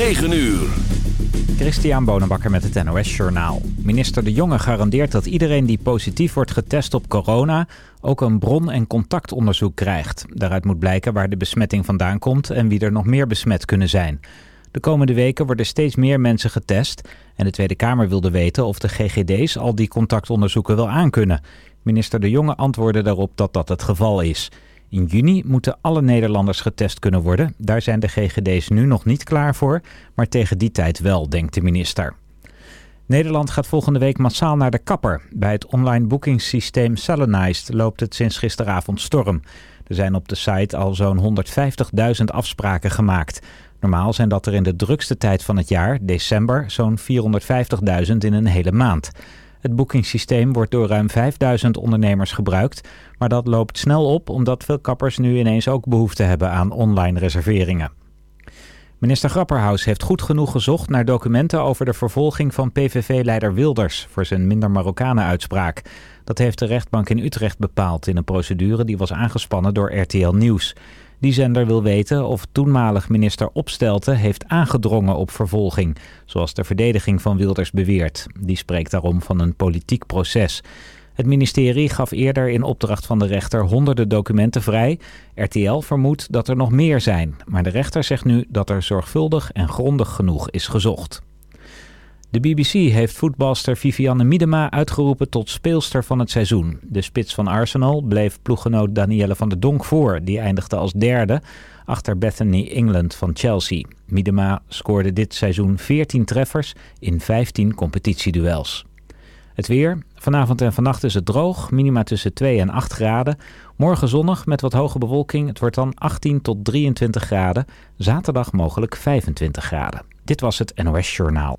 9 uur. Christian Bonenbakker met het NOS Journaal. Minister De Jonge garandeert dat iedereen die positief wordt getest op corona... ook een bron- en contactonderzoek krijgt. Daaruit moet blijken waar de besmetting vandaan komt... en wie er nog meer besmet kunnen zijn. De komende weken worden steeds meer mensen getest... en de Tweede Kamer wilde weten of de GGD's al die contactonderzoeken wel aankunnen. Minister De Jonge antwoordde daarop dat dat het geval is... In juni moeten alle Nederlanders getest kunnen worden. Daar zijn de GGD's nu nog niet klaar voor, maar tegen die tijd wel, denkt de minister. Nederland gaat volgende week massaal naar de kapper. Bij het online boekingssysteem Salonized loopt het sinds gisteravond storm. Er zijn op de site al zo'n 150.000 afspraken gemaakt. Normaal zijn dat er in de drukste tijd van het jaar, december, zo'n 450.000 in een hele maand. Het boekingssysteem wordt door ruim 5000 ondernemers gebruikt, maar dat loopt snel op omdat veel kappers nu ineens ook behoefte hebben aan online reserveringen. Minister Grapperhaus heeft goed genoeg gezocht naar documenten over de vervolging van PVV-leider Wilders voor zijn minder Marokkanen-uitspraak. Dat heeft de rechtbank in Utrecht bepaald in een procedure die was aangespannen door RTL Nieuws. Die zender wil weten of toenmalig minister Opstelten heeft aangedrongen op vervolging, zoals de verdediging van Wilders beweert. Die spreekt daarom van een politiek proces. Het ministerie gaf eerder in opdracht van de rechter honderden documenten vrij. RTL vermoedt dat er nog meer zijn, maar de rechter zegt nu dat er zorgvuldig en grondig genoeg is gezocht. De BBC heeft voetbalster Vivianne Miedema uitgeroepen tot speelster van het seizoen. De spits van Arsenal bleef ploeggenoot Danielle van der Donk voor. Die eindigde als derde achter Bethany England van Chelsea. Miedema scoorde dit seizoen 14 treffers in 15 competitieduels. Het weer. Vanavond en vannacht is het droog. Minima tussen 2 en 8 graden. Morgen zonnig met wat hoge bewolking. Het wordt dan 18 tot 23 graden. Zaterdag mogelijk 25 graden. Dit was het NOS Journaal.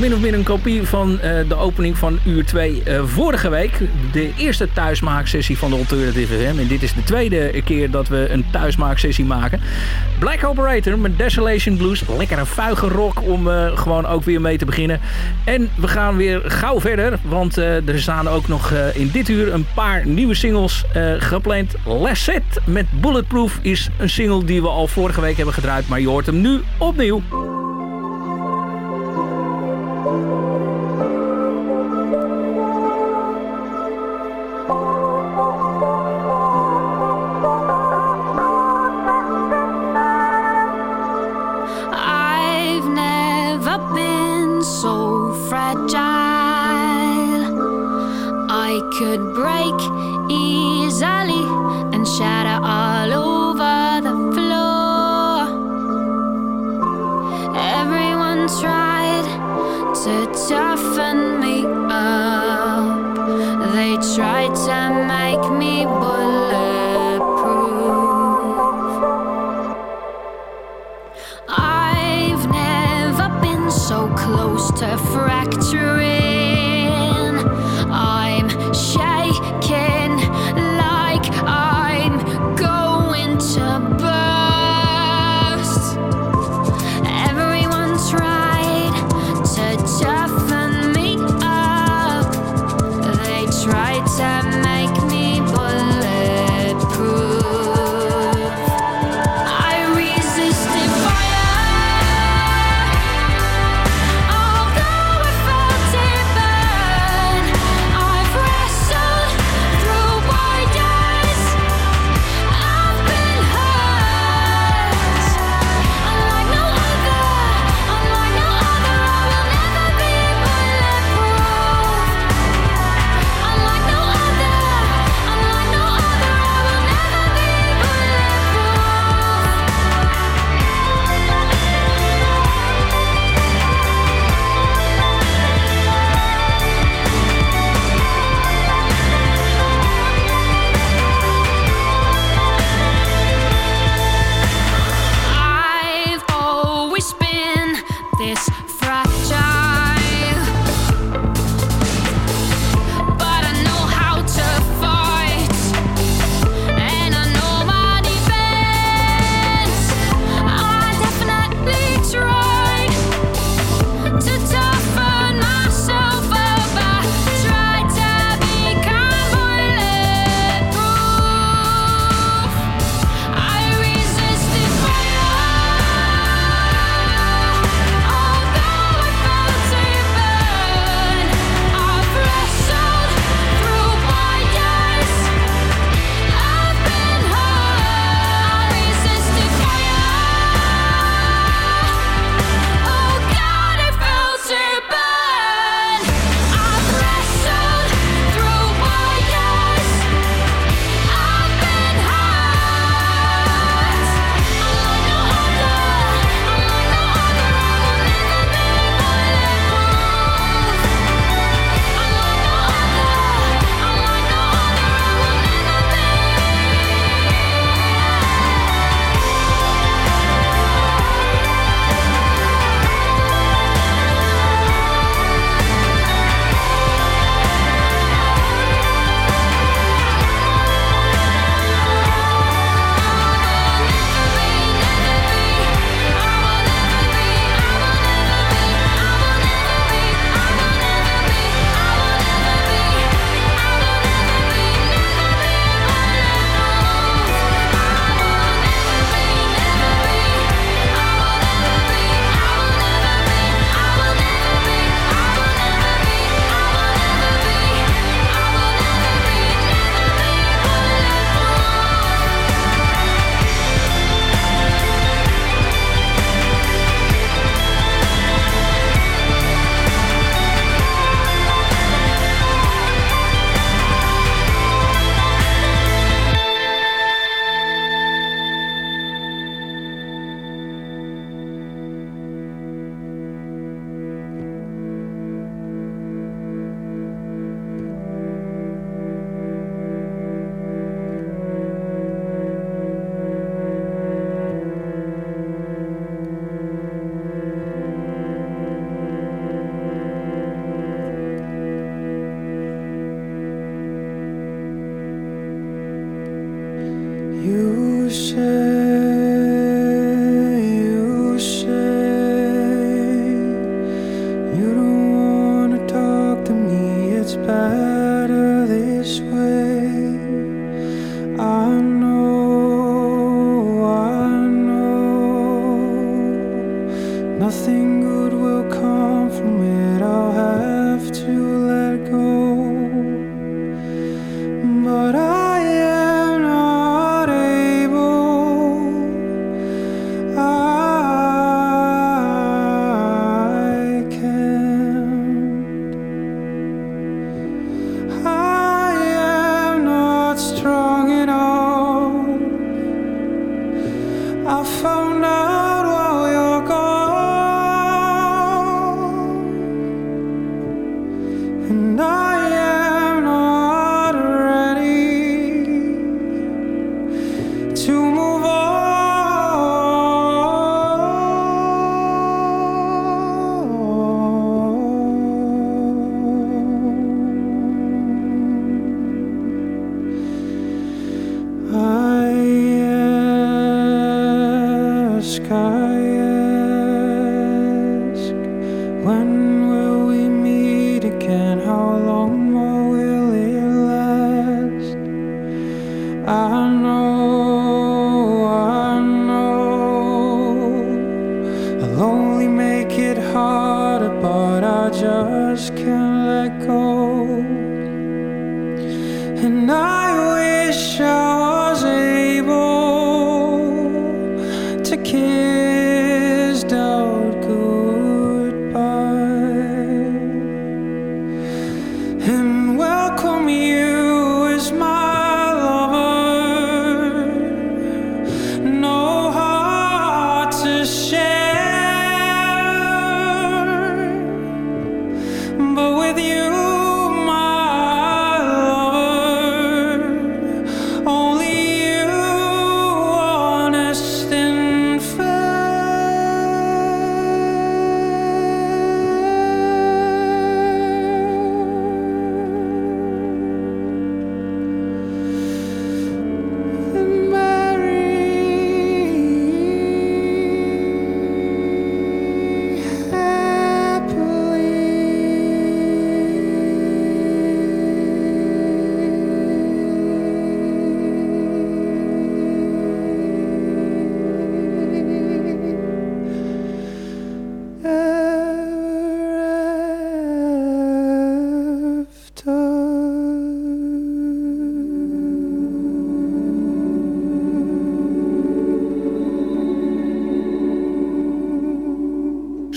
Min of meer een kopie van uh, de opening van uur 2 uh, vorige week. De eerste thuismaaksessie van de Alternative FM. En dit is de tweede keer dat we een thuismaaksessie maken. Black Operator met Desolation Blues. Lekker een vuige rock om uh, gewoon ook weer mee te beginnen. En we gaan weer gauw verder. Want er staan ook nog in dit uur een paar nieuwe singles gepland. Less Set met Bulletproof is een single die we al vorige week hebben gedraaid. Maar je hoort hem nu opnieuw. tried to toughen me up. They tried to make me bulletproof. I've never been so close to fracturing.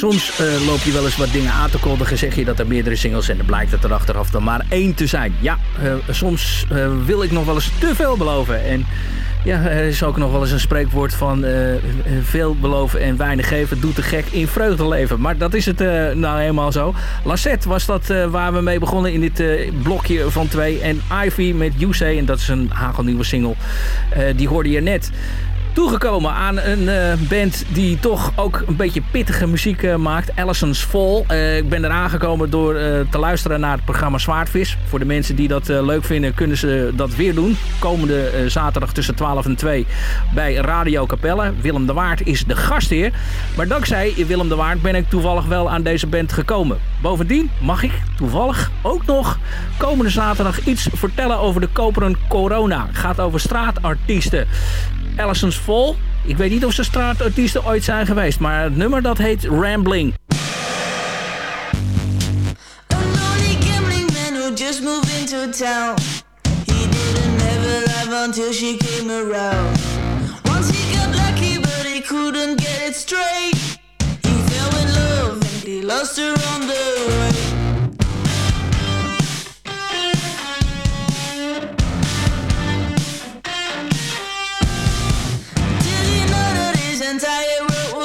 Soms uh, loop je wel eens wat dingen aan te kondigen. Zeg je dat er meerdere singles zijn. Dan blijkt het er achteraf dan maar één te zijn. Ja, uh, soms uh, wil ik nog wel eens te veel beloven. En ja, er is ook nog wel eens een spreekwoord van veel beloven en weinig geven doet de gek in vreugde leven. Maar dat is het nou helemaal zo. Lassette was dat waar we mee begonnen in dit blokje van twee. En Ivy met You Say, en dat is een hagelnieuwe single, die hoorde je net toegekomen aan een uh, band die toch ook een beetje pittige muziek uh, maakt. Allison's Fall. Uh, ik ben er aangekomen door te luisteren naar het programma Zwaardvis. Voor de mensen die dat leuk vinden kunnen ze dat weer doen. Komende zaterdag tussen 12 en 2 bij Radio Capelle. Willem de Waard is de gastheer. Maar dankzij Willem de Waard ben ik toevallig wel aan deze band gekomen. Bovendien mag ik toevallig ook nog komende zaterdag iets vertellen over de Koperen Corona. Het gaat over straatartiesten. Allison's Fall. Ik weet niet of ze straatartiesten ooit zijn geweest, maar het nummer dat heet Rambling. just moved into town. He didn't ever live until she came around. Once he got lucky, but he couldn't get it straight. He fell in love and he lost her on the way.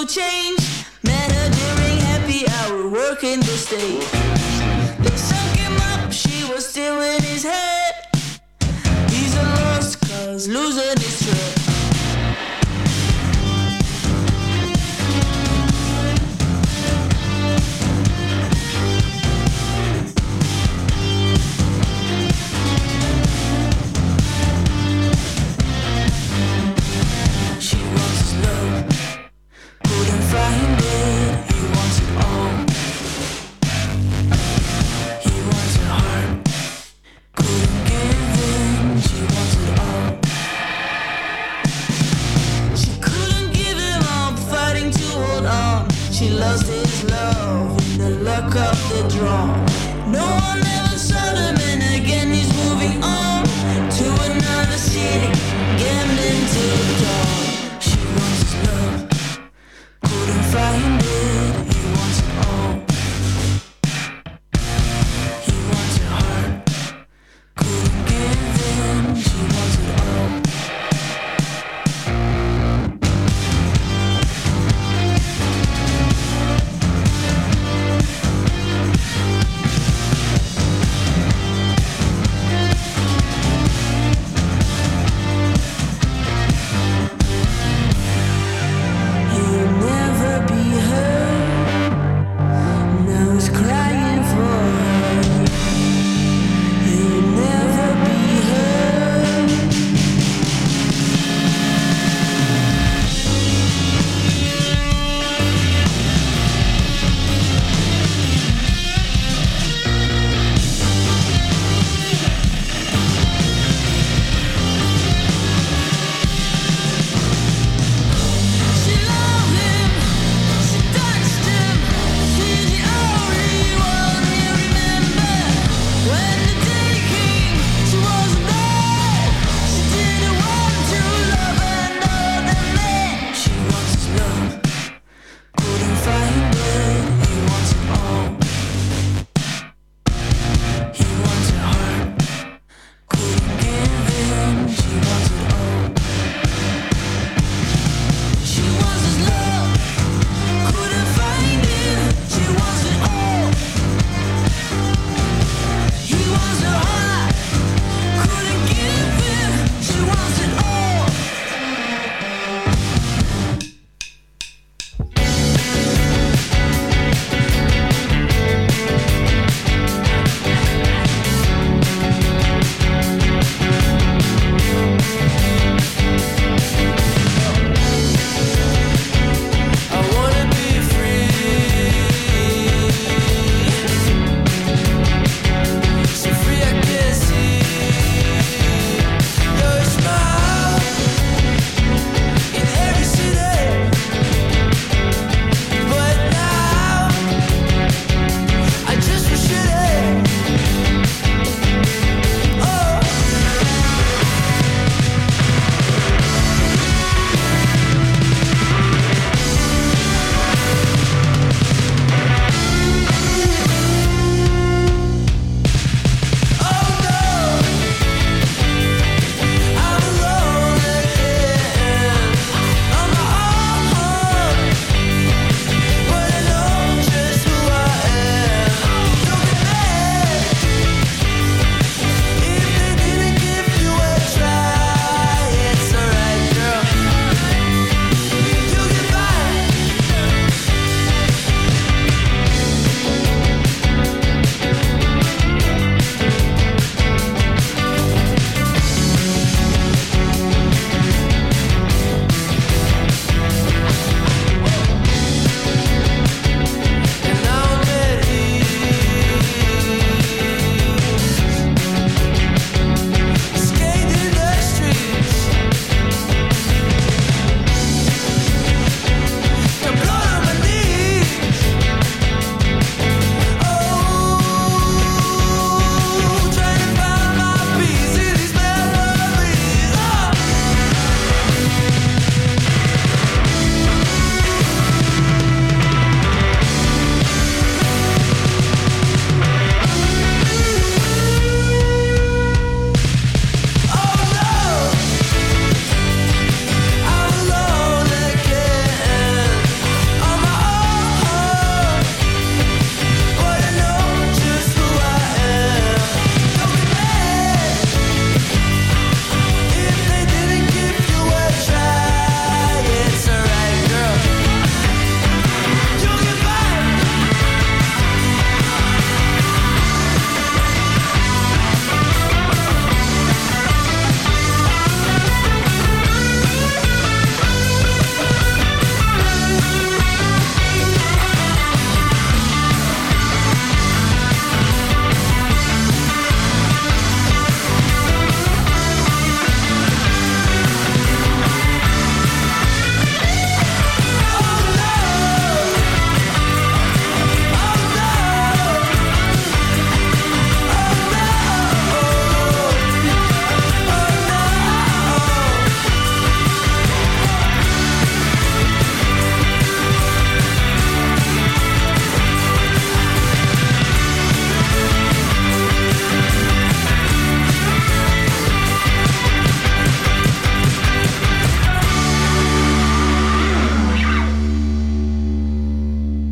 Change. During happy hour, working the stage. They sunk him up, she was still in his head. He's a lost cause, losing his track. In the luck of the draw. No one ever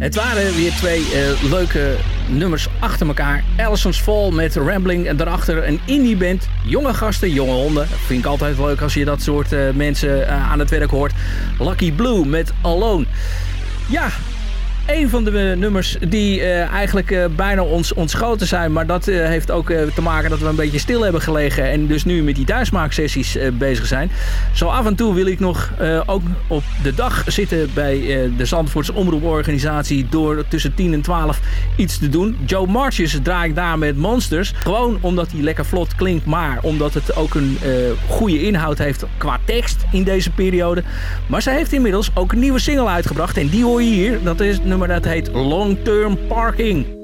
Het waren weer twee eh, leuke nummers achter elkaar. Allison's Fall met Rambling en daarachter een indie band. Jonge gasten, jonge honden. Vind ik altijd leuk als je dat soort eh, mensen eh, aan het werk hoort. Lucky Blue met Alone. Ja, een van de eh, nummers die eh, eigenlijk eh, bijna ons ontschoten zijn. Maar dat heeft ook te maken dat we een beetje stil hebben gelegen. En dus nu met die thuismaaksessies bezig zijn. Zo af en toe wil ik nog ook op de dag zitten bij de Zandvoortse omroeporganisatie. Door tussen 10 en 12 iets te doen. Joe Marches draai ik daar met Monsters. Gewoon omdat hij lekker vlot klinkt. Maar omdat het ook een goede inhoud heeft qua tekst in deze periode. Maar ze heeft inmiddels ook een nieuwe single uitgebracht. En die hoor je hier. Dat is nummer dat heet Long Term Parking.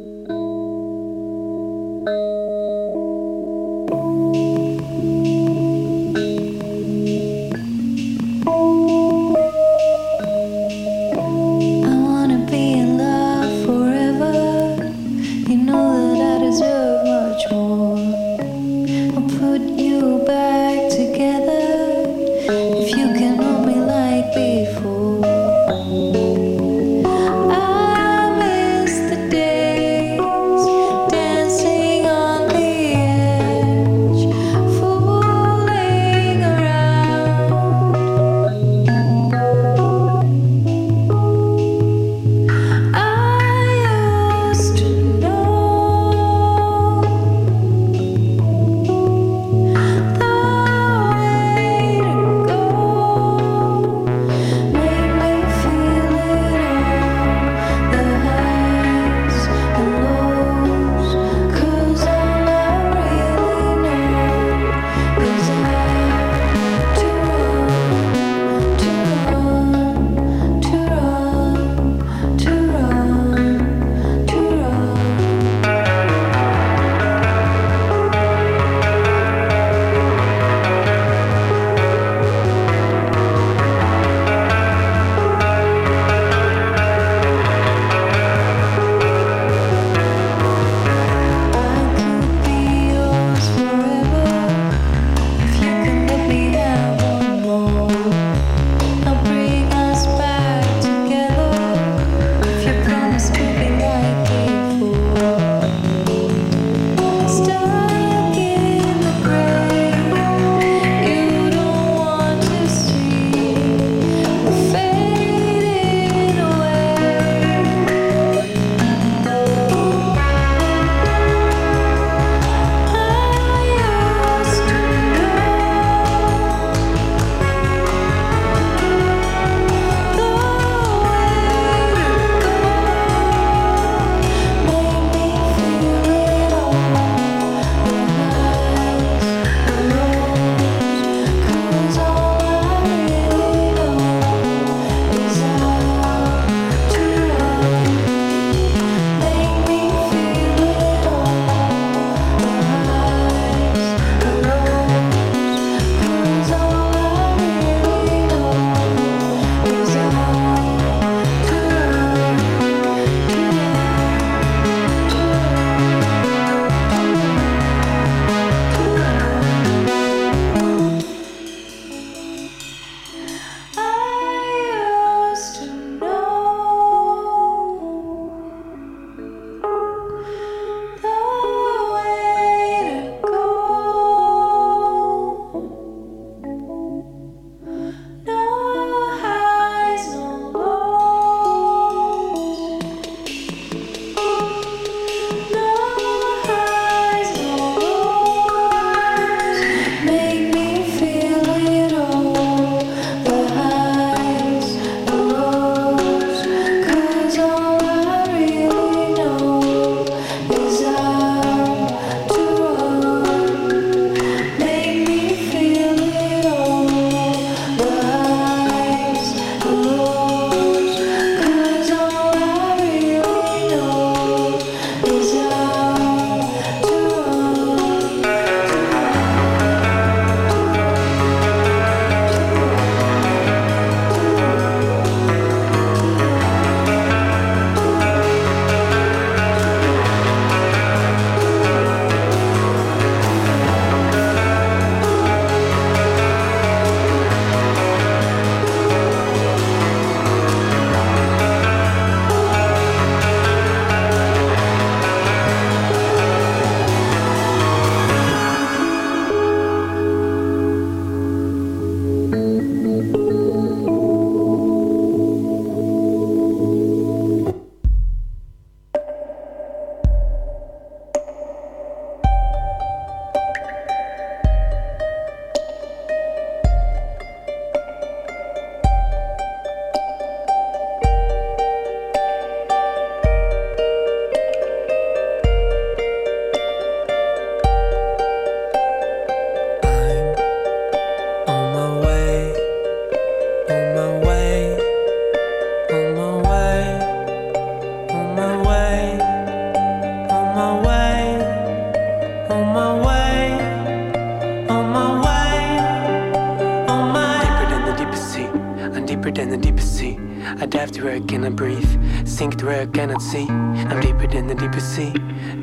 Sink to where I cannot see. I'm deeper than the deepest sea,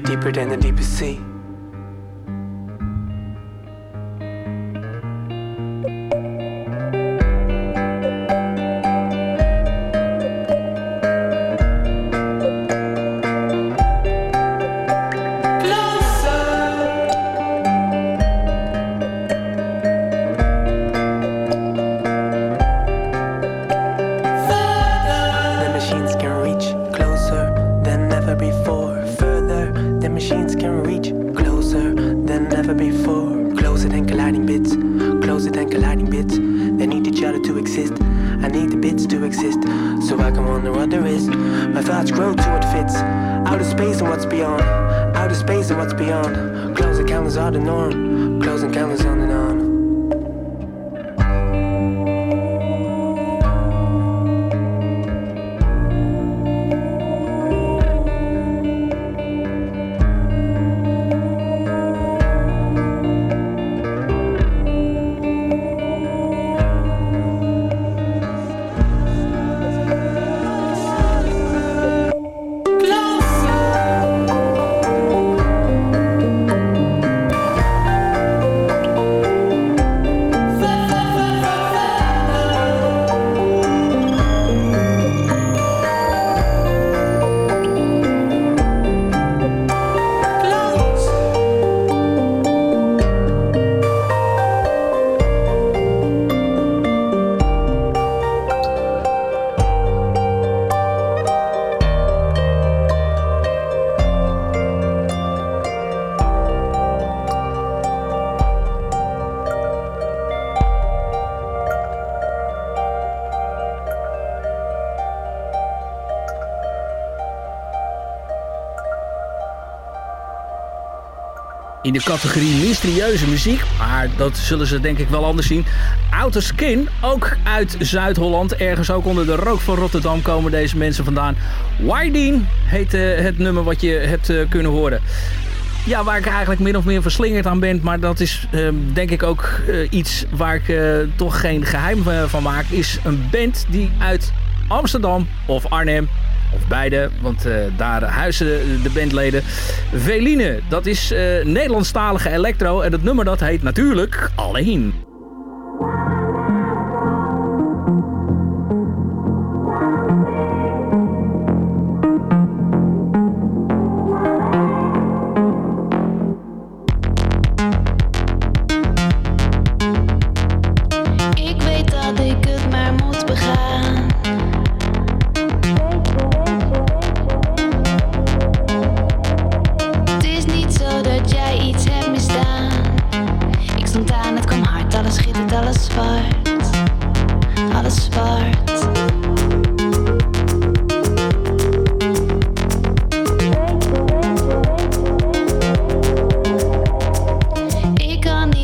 deeper than the deepest sea. In de categorie mysterieuze muziek. Maar dat zullen ze denk ik wel anders zien. Outer Skin, ook uit Zuid-Holland. Ergens ook onder de rook van Rotterdam komen deze mensen vandaan. Wydeen heet eh, het nummer wat je hebt eh, kunnen horen. Ja, waar ik eigenlijk min of meer verslingerd aan ben. Maar dat is ehm, denk ik ook eh, iets waar ik eh, toch geen geheim eh, van maak. Is een band die uit Amsterdam of Arnhem beide, want eh, daar huizen de bandleden. Veline, dat is eh, Nederlandstalige electro. En het nummer dat heet natuurlijk Alleen.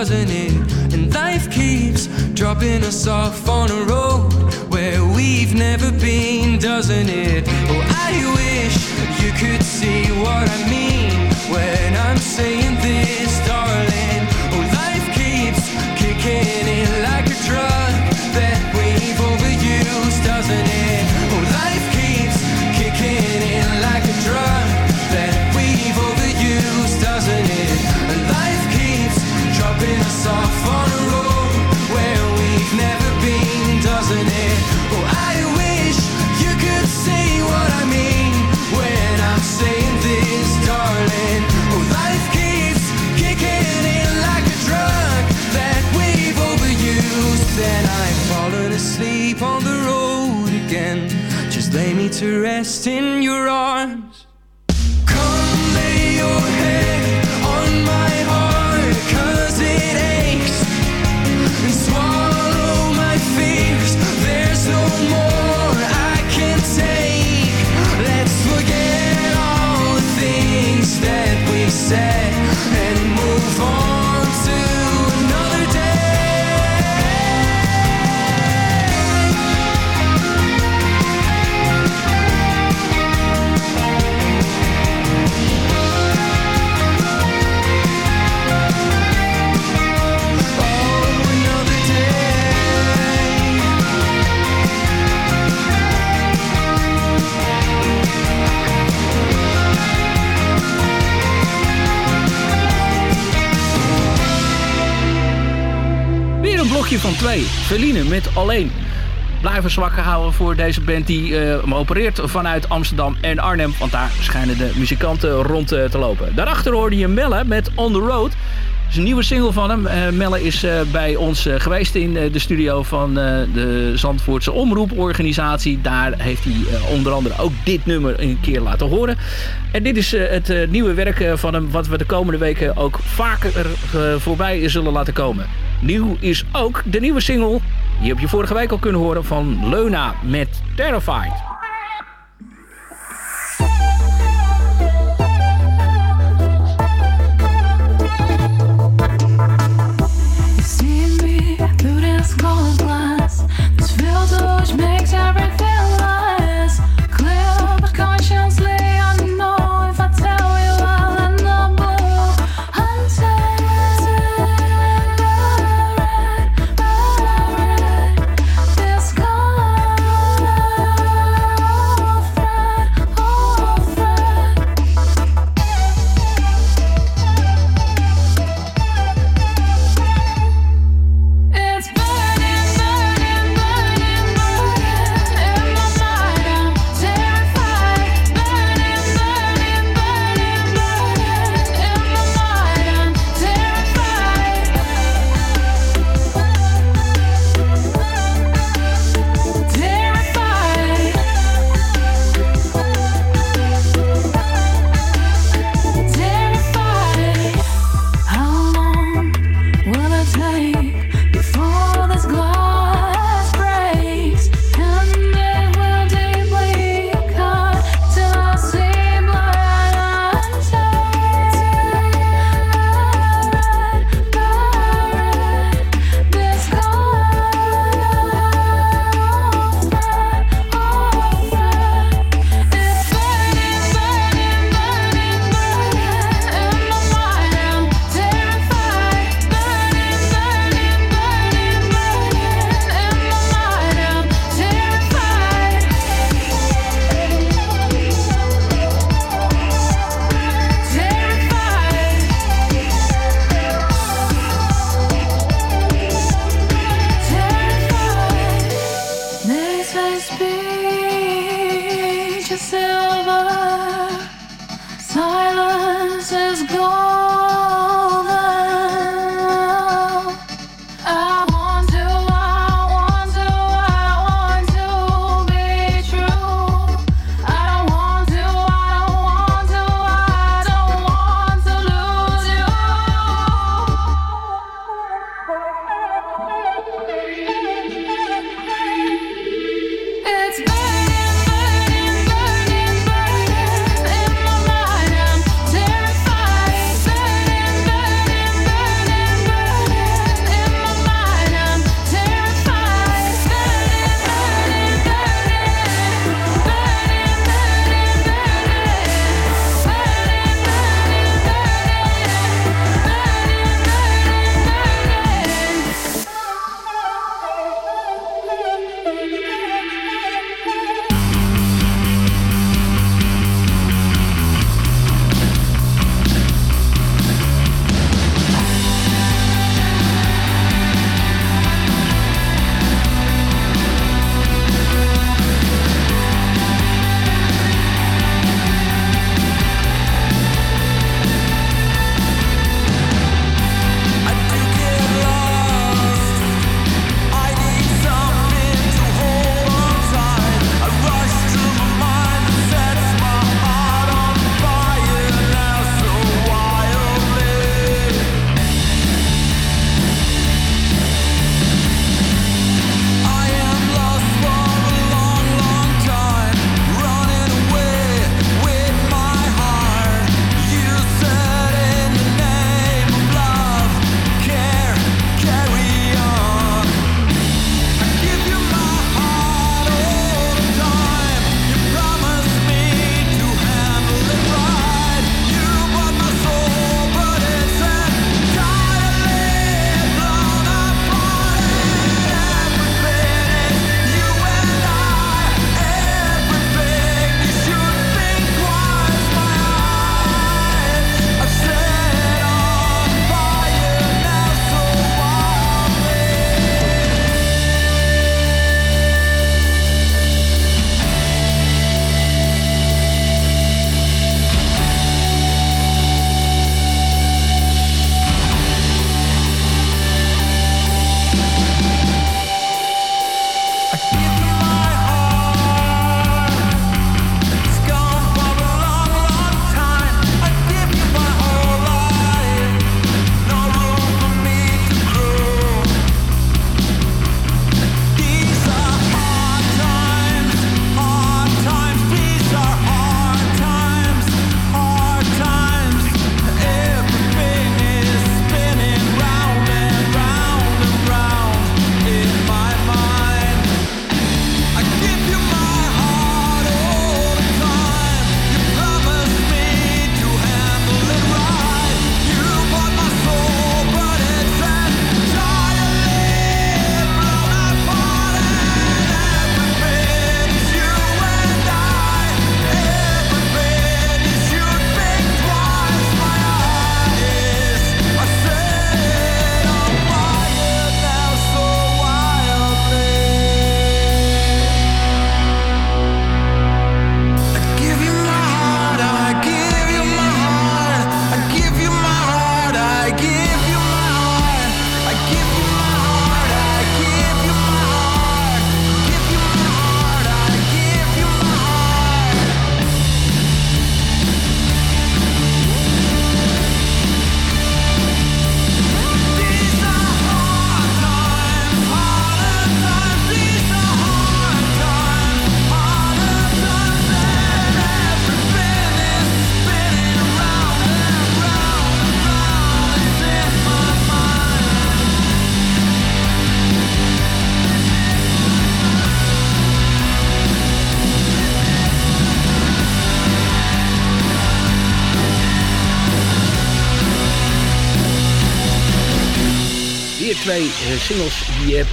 Doesn't it? And life keeps dropping us off on a road where we've never been, doesn't it? Oh, I wish you could see what I mean when I'm saying this, darling. Oh, life keeps kicking in like a drug that we've overused, doesn't it? Fallen asleep on the road again. Just lay me to rest in your arms. Come lay your head on my heart, 'cause it aches. And swallow my fears, there's no more I can take. Let's forget all the things that we said Blokje van twee. Verline met Alleen. Blijven zwakker houden voor deze band die eh, opereert vanuit Amsterdam en Arnhem. Want daar schijnen de muzikanten rond eh, te lopen. Daarachter hoorde je Melle met On The Road. Dat is een nieuwe single van hem. Eh, Melle is bij ons geweest in de studio van de Zandvoortse Omroeporganisatie. Daar heeft hij onder andere ook dit nummer een keer laten horen. En dit is het nieuwe werk van hem wat we de komende weken ook vaker voorbij zullen laten komen. Nieuw is ook de nieuwe single, die heb je vorige week al kunnen horen, van Leuna met Terrified.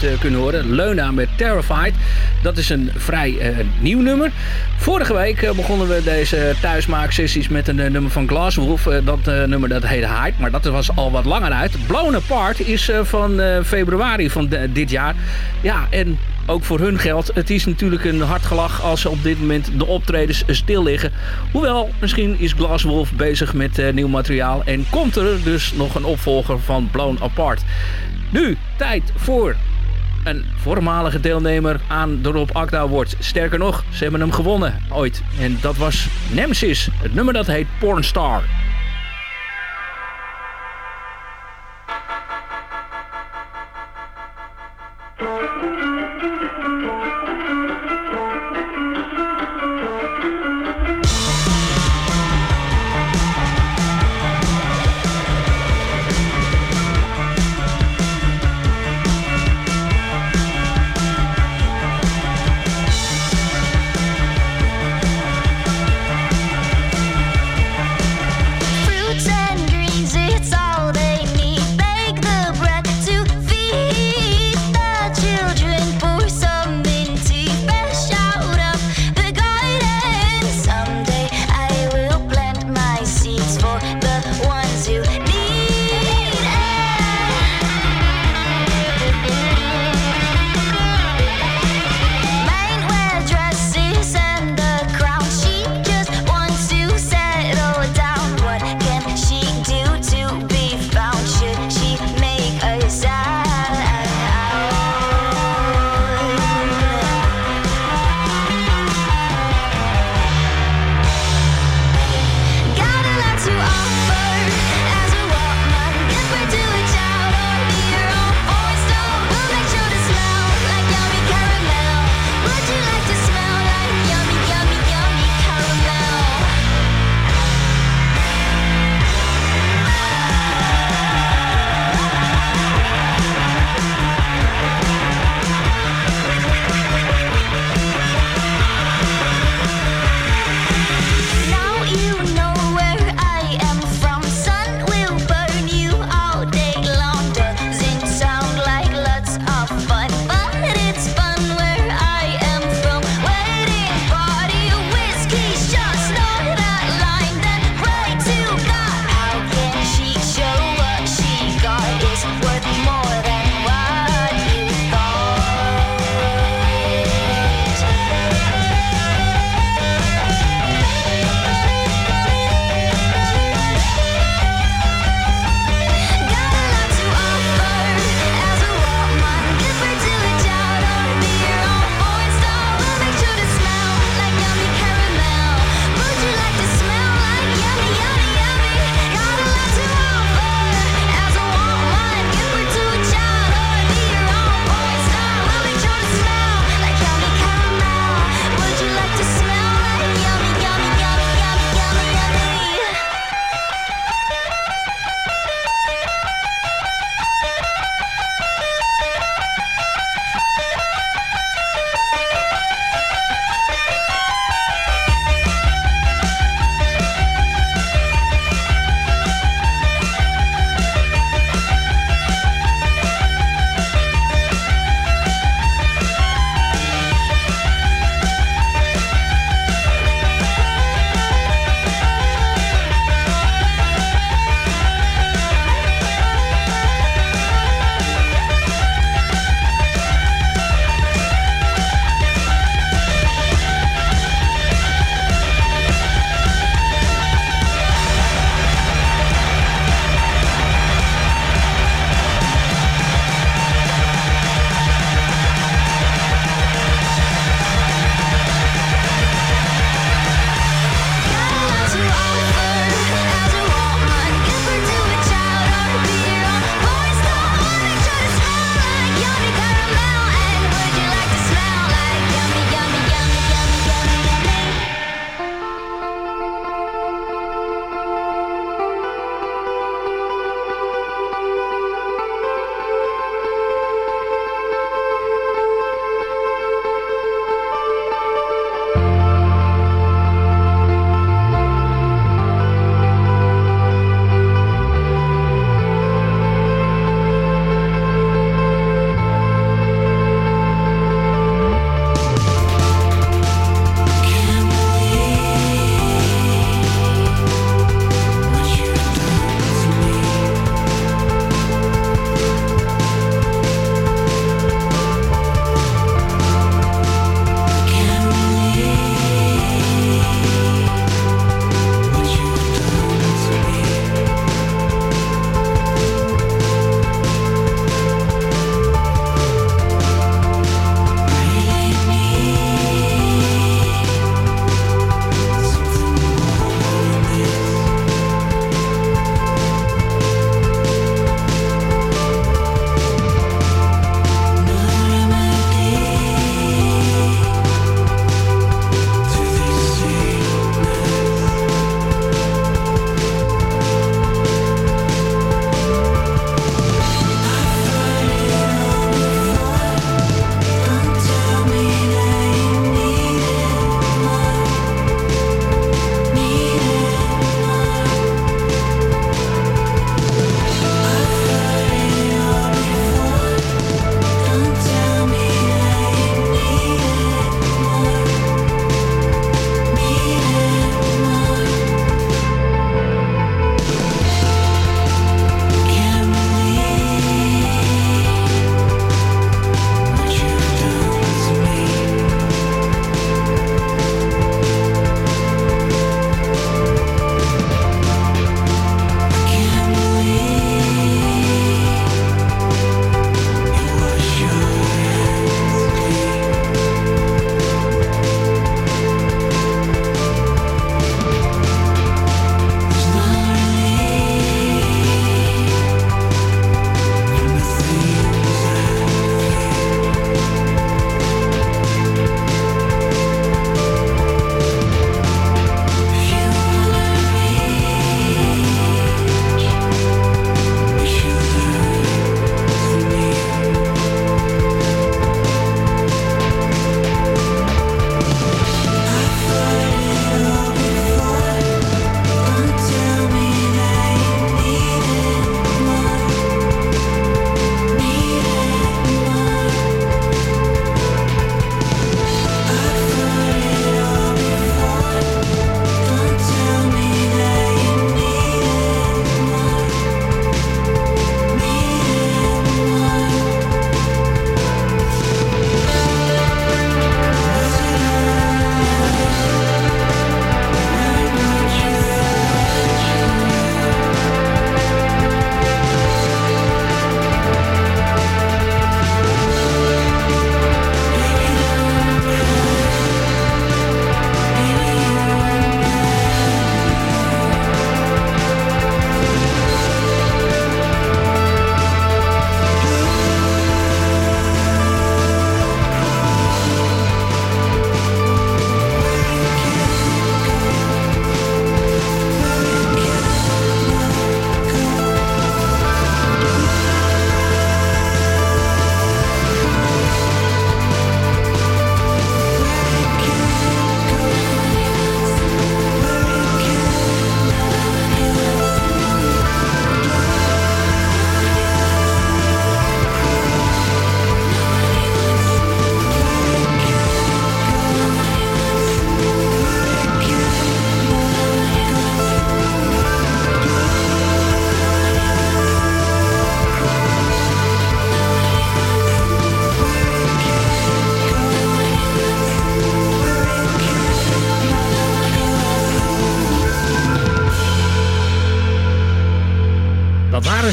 Eh, kunnen horen. Leuna met Terrified. Dat is een vrij eh, nieuw nummer. Vorige week eh, begonnen we deze thuismaaksessies met een nummer van Glasswolf. dat nummer dat heet Hype, maar dat was al wat langer uit. Blown Apart is van februari van dit jaar. Ja, en ook voor hun geld. Het is natuurlijk een hard gelach als op dit moment de optredens stil liggen. Hoewel, misschien is Glasswolf bezig met nieuw materiaal en komt er dus nog een opvolger van Blown Apart. Nu, tijd voor een voormalige deelnemer aan de Rob Akda wordt Sterker nog, ze hebben hem gewonnen ooit. En dat was Nemesis. Het nummer dat heet Pornstar.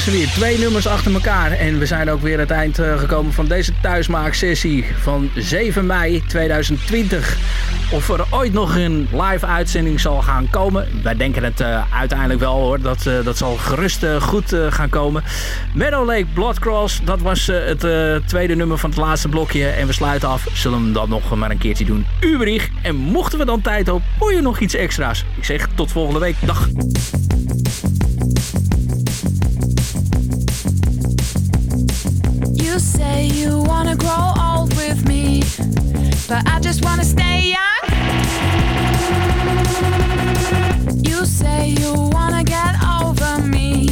Waren ze weer. Twee nummers achter elkaar. En we zijn ook weer aan het eind eh, gekomen van deze thuismaaksessie van 7 mei 2020. Of er ooit nog een live uitzending zal gaan komen. Wij denken het eh, uiteindelijk wel hoor. Dat, eh, dat zal gerust goed gaan komen. Meadow Lake Bloodcross. Dat was het tweede nummer van het laatste blokje. En we sluiten af. Zullen we hem dan nog maar een keertje doen. Uberich. En mochten we dan tijd op, hoor je nog iets extra's. Ik zeg tot volgende week. Dag. Say you wanna grow old with me, but I just wanna stay young. You say you wanna get over me,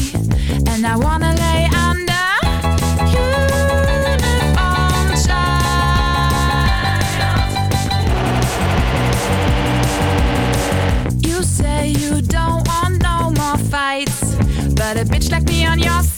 and I wanna lay under uniform child. You say you don't want no more fights, but a bitch like me on your side.